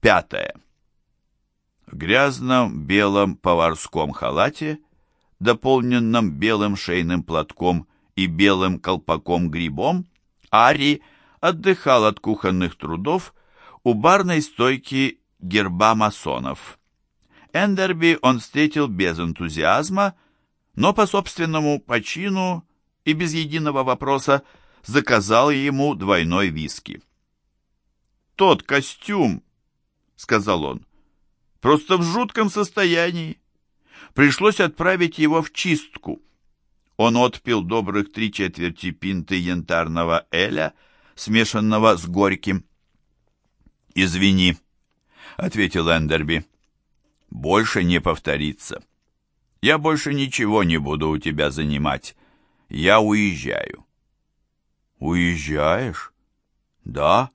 Пятое. В грязном белом поварском халате, дополненном белым шейным платком и белым колпаком-грибом, Ари отдыхал от кухонных трудов у барной стойки герба масонов. Эндерби он встретил без энтузиазма, но по собственному почину и без единого вопроса заказал ему двойной виски. «Тот костюм», — сказал он, — «просто в жутком состоянии. Пришлось отправить его в чистку». Он отпил добрых три четверти пинты янтарного эля, смешанного с горьким. «Извини», — ответил Эндерби. «Больше не повторится. Я больше ничего не буду у тебя занимать. Я уезжаю». «Уезжаешь?» «Да.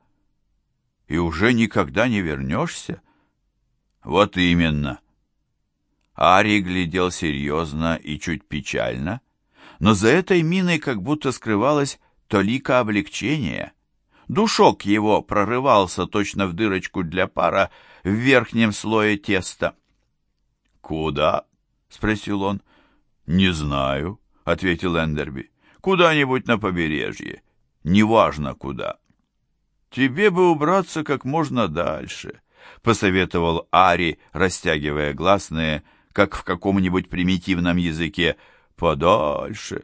И уже никогда не вернешься?» «Вот именно». Ари глядел серьезно и чуть печально, но за этой миной как будто скрывалось толика облегчения. Душок его прорывался точно в дырочку для пара в верхнем слое теста. «Куда?» — спросил он. «Не знаю», — ответил Эндерби. «Куда-нибудь на побережье неважно куда. «Тебе бы убраться как можно дальше», — посоветовал Ари, растягивая гласные, как в каком-нибудь примитивном языке, «подальше».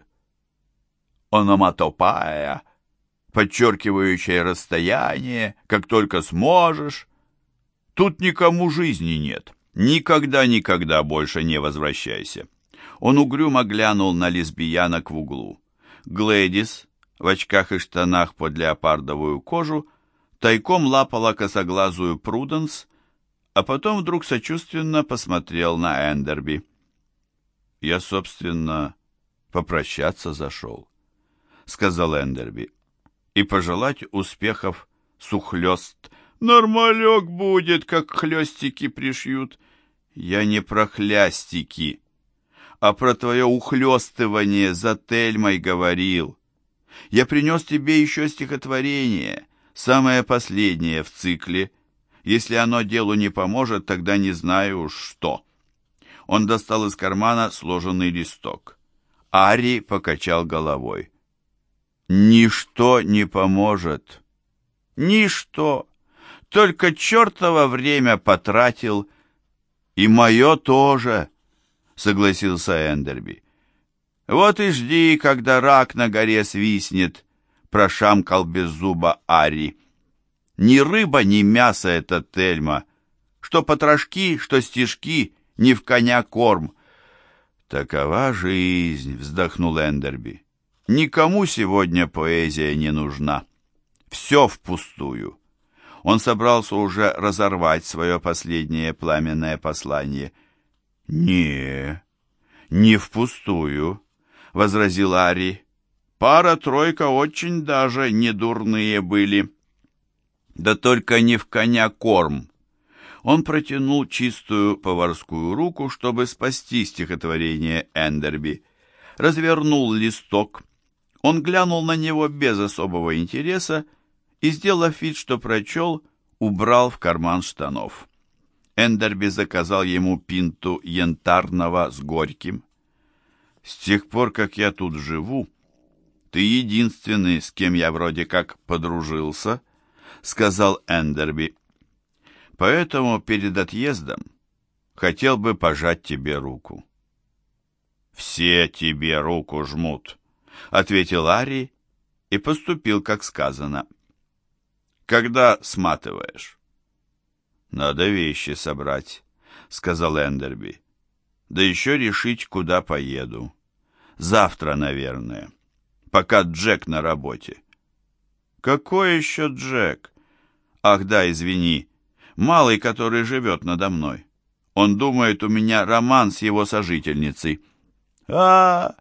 Ономатопая, подчеркивающая расстояние, как только сможешь. Тут никому жизни нет. Никогда-никогда больше не возвращайся. Он угрюмо глянул на лесбиянок в углу. Глэдис, в очках и штанах под леопардовую кожу, тайком лапала косоглазую Пруденс, а потом вдруг сочувственно посмотрел на Эндерби. «Я, собственно, попрощаться зашел», — сказал Эндерби, «и пожелать успехов сухлёст. Нормалек будет, как хлёстики пришьют. Я не про хлястики, а про твое ухлёстывание за Тельмой говорил». Я принес тебе еще стихотворение, самое последнее в цикле. Если оно делу не поможет, тогда не знаю уж что». Он достал из кармана сложенный листок. Ари покачал головой. «Ничто не поможет. Ничто. Только чертово время потратил. И мое тоже», — согласился Эндерби. «Вот и жди, когда рак на горе свистнет», — прошамкал без зуба Ари. «Ни рыба, ни мясо это Тельма. Что потрошки, что стежки, ни в коня корм». «Такова жизнь», — вздохнул Эндерби. «Никому сегодня поэзия не нужна. Все впустую». Он собрался уже разорвать свое последнее пламенное послание. «Не, не впустую», возразил Ари. Пара-тройка очень даже не дурные были. Да только не в коня корм. Он протянул чистую поварскую руку, чтобы спасти стихотворение Эндерби. Развернул листок. Он глянул на него без особого интереса и, сделав вид, что прочел, убрал в карман штанов. Эндерби заказал ему пинту янтарного с горьким. С тех пор, как я тут живу, ты единственный, с кем я вроде как подружился, сказал Эндерби. Поэтому перед отъездом хотел бы пожать тебе руку. Все тебе руку жмут, ответил Ари и поступил, как сказано. Когда сматываешь? Надо вещи собрать, сказал Эндерби. Да еще решить, куда поеду. Завтра, наверное. Пока Джек на работе. Какой еще Джек? Ах да, извини. Малый, который живет надо мной. Он думает, у меня роман с его сожительницей. а, -а, -а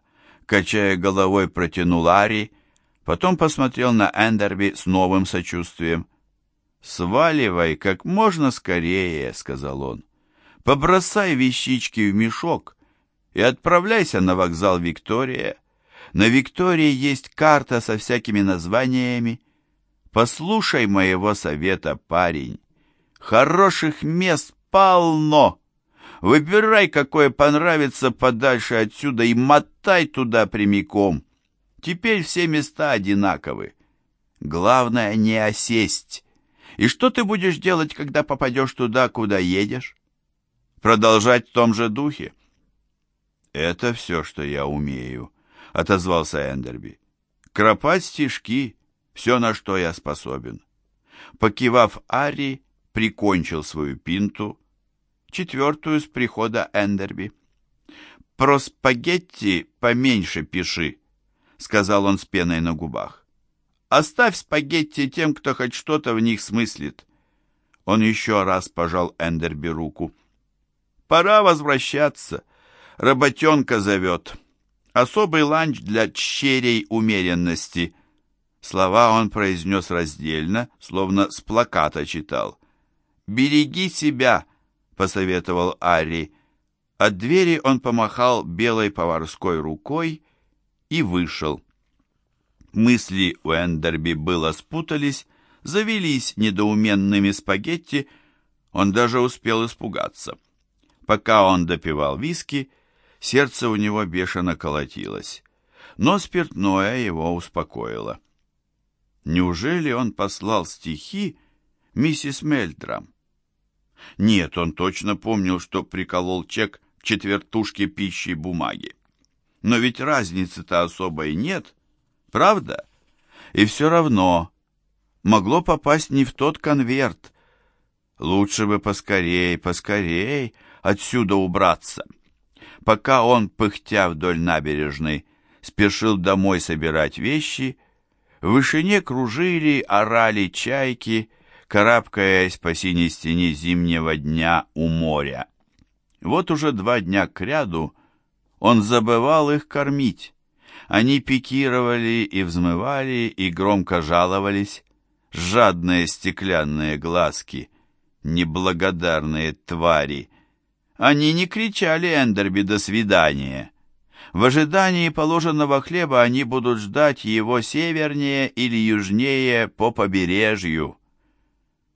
качая головой, протянул Ари, потом посмотрел на Эндерби с новым сочувствием. «Сваливай как можно скорее», — сказал он. «Побросай вещички в мешок и отправляйся на вокзал Виктория. На Виктории есть карта со всякими названиями. Послушай моего совета, парень. Хороших мест полно. Выбирай, какое понравится подальше отсюда и мотай туда прямиком. Теперь все места одинаковы. Главное не осесть. И что ты будешь делать, когда попадешь туда, куда едешь? Продолжать в том же духе? Это все, что я умею, отозвался Эндерби. Кропать стишки — все, на что я способен. Покивав Ари, прикончил свою пинту, четвертую с прихода Эндерби. «Про спагетти поменьше пиши», — сказал он с пеной на губах. «Оставь спагетти тем, кто хоть что-то в них смыслит». Он еще раз пожал Эндерби руку. «Пора возвращаться. Работенка зовет. Особый ланч для черей умеренности». Слова он произнес раздельно, словно с плаката читал. «Береги себя», — посоветовал Ари. От двери он помахал белой поварской рукой и вышел. Мысли у Эндерби было спутались, завелись недоуменными спагетти, он даже успел испугаться. Пока он допивал виски, сердце у него бешено колотилось, но спиртное его успокоило. Неужели он послал стихи миссис Мельтрам? Нет, он точно помнил, что приколол чек к четвертушке пищи бумаги. Но ведь разницы-то особой нет, правда? И все равно могло попасть не в тот конверт. Лучше бы поскорей, поскорей отсюда убраться. Пока он, пыхтя вдоль набережной, спешил домой собирать вещи, в вышине кружили, орали чайки, карабкаясь по синей стене зимнего дня у моря. Вот уже два дня кряду он забывал их кормить. Они пикировали и взмывали, и громко жаловались. Жадные стеклянные глазки, неблагодарные твари. Они не кричали Эндерби «до свидания». В ожидании положенного хлеба они будут ждать его севернее или южнее по побережью.